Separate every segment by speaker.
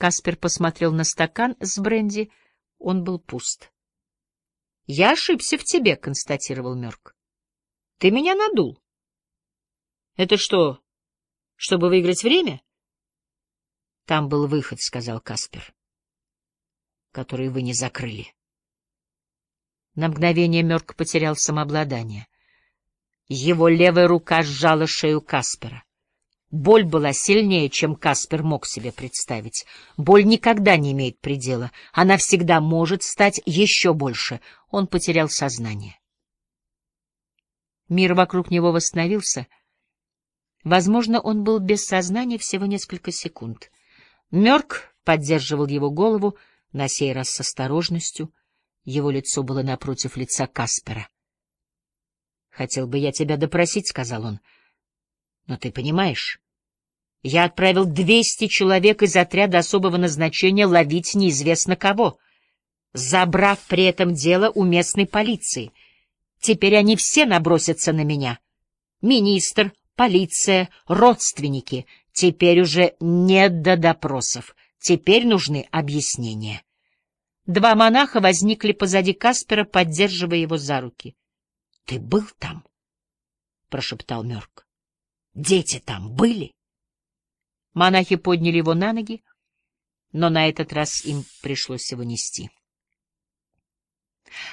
Speaker 1: Каспер посмотрел на стакан с бренди. Он был пуст. — Я ошибся в тебе, — констатировал Мёрк. — Ты меня надул. — Это что, чтобы выиграть время? — Там был выход, — сказал Каспер, — который вы не закрыли. На мгновение Мёрк потерял самообладание. Его левая рука сжала шею Каспера. Боль была сильнее, чем Каспер мог себе представить. Боль никогда не имеет предела. Она всегда может стать еще больше. Он потерял сознание. Мир вокруг него восстановился. Возможно, он был без сознания всего несколько секунд. Мёрк поддерживал его голову, на сей раз с осторожностью. Его лицо было напротив лица Каспера. «Хотел бы я тебя допросить», — сказал он. «Но ты понимаешь, я отправил двести человек из отряда особого назначения ловить неизвестно кого, забрав при этом дело у местной полиции. Теперь они все набросятся на меня. Министр, полиция, родственники. Теперь уже нет до допросов. Теперь нужны объяснения. Два монаха возникли позади Каспера, поддерживая его за руки. — Ты был там? — прошептал Мёрк. — Дети там были? Монахи подняли его на ноги, но на этот раз им пришлось его нести.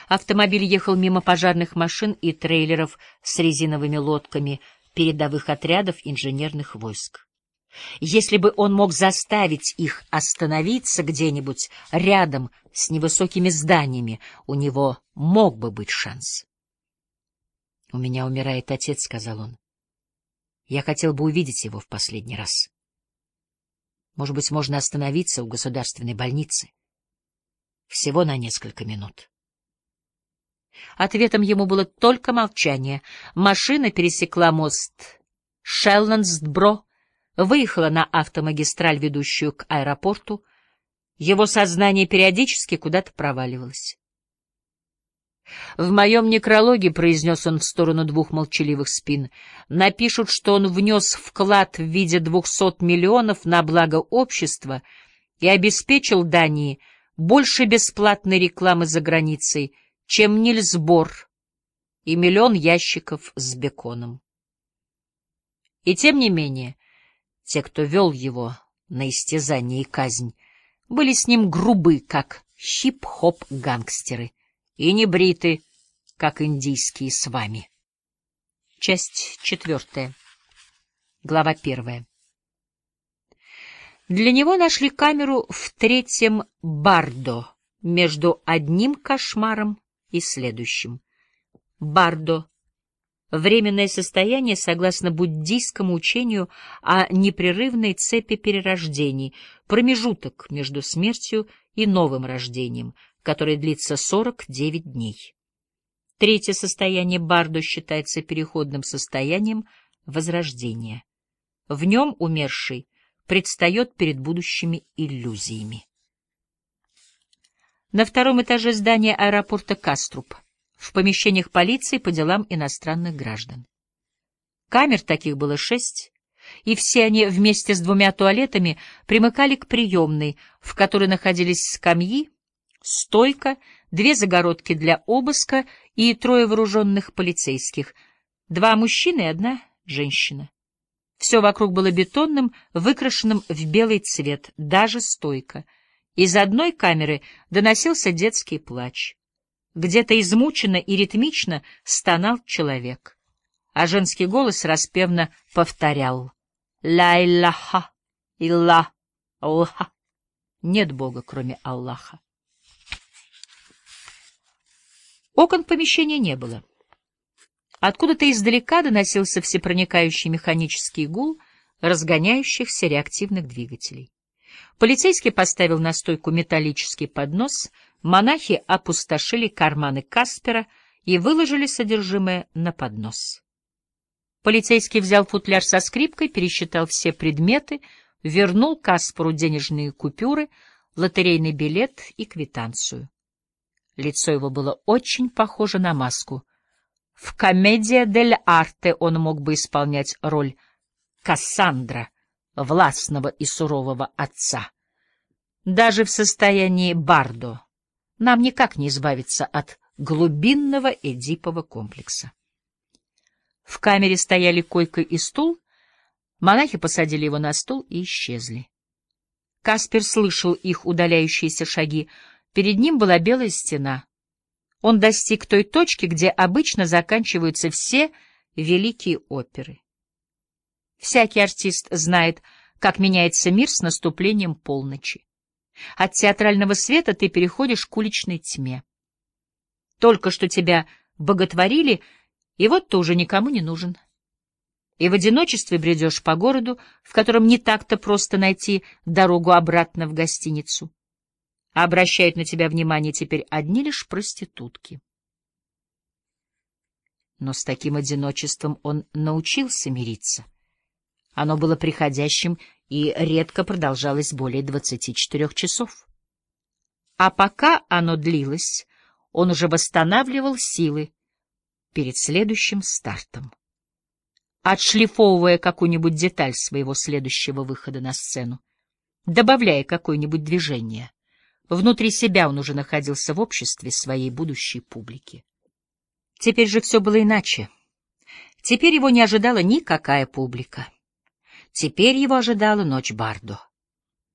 Speaker 1: Автомобиль ехал мимо пожарных машин и трейлеров с резиновыми лодками передовых отрядов инженерных войск. Если бы он мог заставить их остановиться где-нибудь рядом с невысокими зданиями, у него мог бы быть шанс. — У меня умирает отец, — сказал он. Я хотел бы увидеть его в последний раз. Может быть, можно остановиться у государственной больницы? Всего на несколько минут. Ответом ему было только молчание. Машина пересекла мост Шелландсбро, выехала на автомагистраль, ведущую к аэропорту. Его сознание периодически куда-то проваливалось. В моем некрологе, — произнес он в сторону двух молчаливых спин, — напишут, что он внес вклад в виде двухсот миллионов на благо общества и обеспечил Дании больше бесплатной рекламы за границей, чем Нильс Бор и миллион ящиков с беконом. И тем не менее, те, кто вел его на истязание и казнь, были с ним грубы, как хип-хоп-гангстеры и не бриты, как индийские с вами. Часть четвертая. Глава первая. Для него нашли камеру в третьем Бардо, между одним кошмаром и следующим. Бардо — временное состояние, согласно буддийскому учению о непрерывной цепи перерождений, промежуток между смертью и новым рождением — который длится 49 дней. Третье состояние Бардо считается переходным состоянием возрождения. В нем умерший предстает перед будущими иллюзиями. На втором этаже здания аэропорта Каструб, в помещениях полиции по делам иностранных граждан. Камер таких было шесть, и все они вместе с двумя туалетами примыкали к приемной, в которой находились скамьи, стойка, две загородки для обыска и трое вооруженных полицейских, два мужчины и одна женщина. Все вокруг было бетонным, выкрашенным в белый цвет, даже стойка. Из одной камеры доносился детский плач. Где-то измученно и ритмично стонал человек, а женский голос распевно повторял «Ла-илляха, илла, Аллаха». Нет Бога, кроме Аллаха. Окон помещения не было. Откуда-то издалека доносился всепроникающий механический гул разгоняющихся реактивных двигателей. Полицейский поставил на стойку металлический поднос, монахи опустошили карманы Каспера и выложили содержимое на поднос. Полицейский взял футляр со скрипкой, пересчитал все предметы, вернул Касперу денежные купюры, лотерейный билет и квитанцию. Лицо его было очень похоже на маску. В «Комедия дель арте» он мог бы исполнять роль Кассандра, властного и сурового отца. Даже в состоянии бардо нам никак не избавиться от глубинного эдипового комплекса. В камере стояли койка и стул, монахи посадили его на стул и исчезли. Каспер слышал их удаляющиеся шаги. Перед ним была белая стена. Он достиг той точки, где обычно заканчиваются все великие оперы. Всякий артист знает, как меняется мир с наступлением полночи. От театрального света ты переходишь к уличной тьме. Только что тебя боготворили, и вот ты уже никому не нужен. И в одиночестве бредешь по городу, в котором не так-то просто найти дорогу обратно в гостиницу. Обращают на тебя внимание теперь одни лишь проститутки. Но с таким одиночеством он научился мириться. Оно было приходящим и редко продолжалось более 24 часов. А пока оно длилось, он уже восстанавливал силы перед следующим стартом. Отшлифовывая какую-нибудь деталь своего следующего выхода на сцену, добавляя какое-нибудь движение, внутри себя он уже находился в обществе своей будущей публики. Теперь же все было иначе. Теперь его не ожидала никакая публика. Теперь его ожидала ночь Бардо.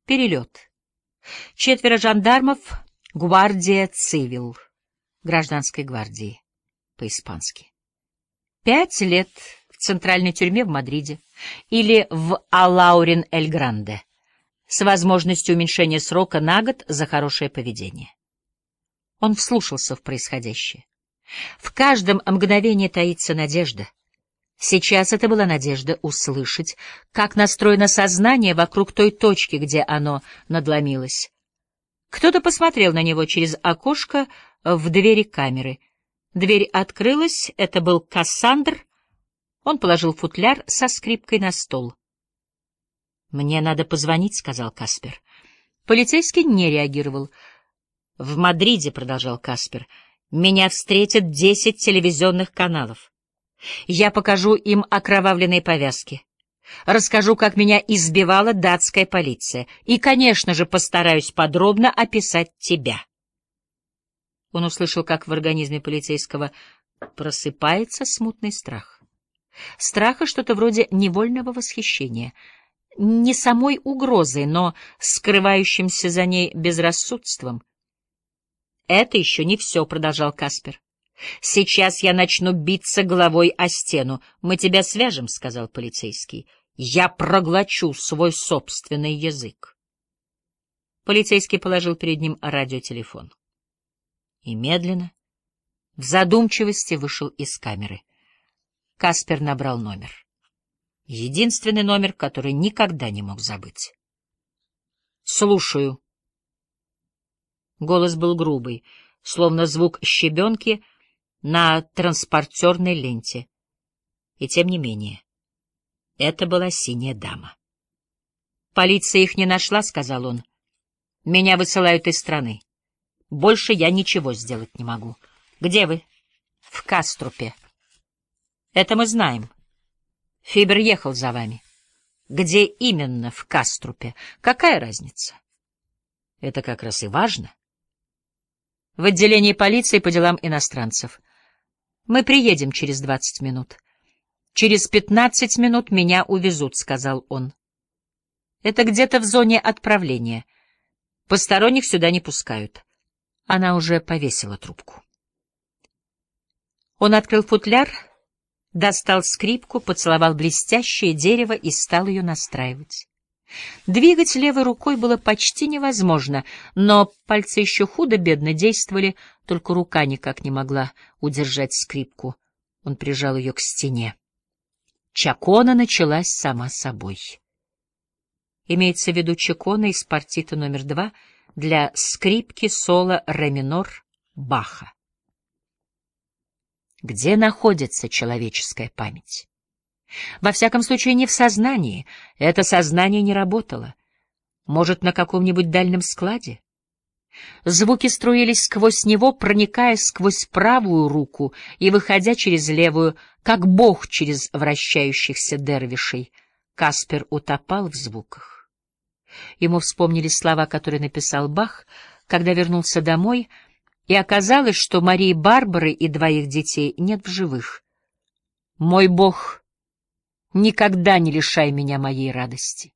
Speaker 1: Перелет. Четверо жандармов, гвардия цивил, гражданской гвардии, по-испански. Пять лет в центральной тюрьме в Мадриде или в Алаурин-эль-Гранде с возможностью уменьшения срока на год за хорошее поведение. Он вслушался в происходящее. В каждом мгновении таится надежда — Сейчас это была надежда услышать, как настроено сознание вокруг той точки, где оно надломилось. Кто-то посмотрел на него через окошко в двери камеры. Дверь открылась, это был Кассандр. Он положил футляр со скрипкой на стол. «Мне надо позвонить», — сказал Каспер. Полицейский не реагировал. «В Мадриде», — продолжал Каспер, — «меня встретят десять телевизионных каналов. Я покажу им окровавленные повязки. Расскажу, как меня избивала датская полиция. И, конечно же, постараюсь подробно описать тебя. Он услышал, как в организме полицейского просыпается смутный страх. Страха что-то вроде невольного восхищения. Не самой угрозой, но скрывающимся за ней безрассудством. «Это еще не все», — продолжал Каспер. Сейчас я начну биться головой о стену. Мы тебя свяжем, — сказал полицейский. Я проглочу свой собственный язык. Полицейский положил перед ним радиотелефон. И медленно, в задумчивости, вышел из камеры. Каспер набрал номер. Единственный номер, который никогда не мог забыть. «Слушаю». Голос был грубый, словно звук щебенки — на транспортерной ленте. И тем не менее, это была синяя дама. «Полиция их не нашла», — сказал он. «Меня высылают из страны. Больше я ничего сделать не могу. Где вы?» «В Каструпе». «Это мы знаем. Фибер ехал за вами». «Где именно в Каструпе? Какая разница?» «Это как раз и важно». «В отделении полиции по делам иностранцев». Мы приедем через двадцать минут. Через пятнадцать минут меня увезут, — сказал он. Это где-то в зоне отправления. Посторонних сюда не пускают. Она уже повесила трубку. Он открыл футляр, достал скрипку, поцеловал блестящее дерево и стал ее настраивать. Двигать левой рукой было почти невозможно, но пальцы еще худо-бедно действовали, только рука никак не могла удержать скрипку. Он прижал ее к стене. Чакона началась сама собой. Имеется в виду чакона из партита номер два для скрипки соло ре минор Баха. Где находится человеческая память? Во всяком случае, не в сознании. Это сознание не работало. Может, на каком-нибудь дальнем складе? Звуки струились сквозь него, проникая сквозь правую руку и выходя через левую, как бог через вращающихся дервишей. Каспер утопал в звуках. Ему вспомнились слова, которые написал Бах, когда вернулся домой, и оказалось, что Марии Барбары и двоих детей нет в живых. «Мой Бог, никогда не лишай меня моей радости».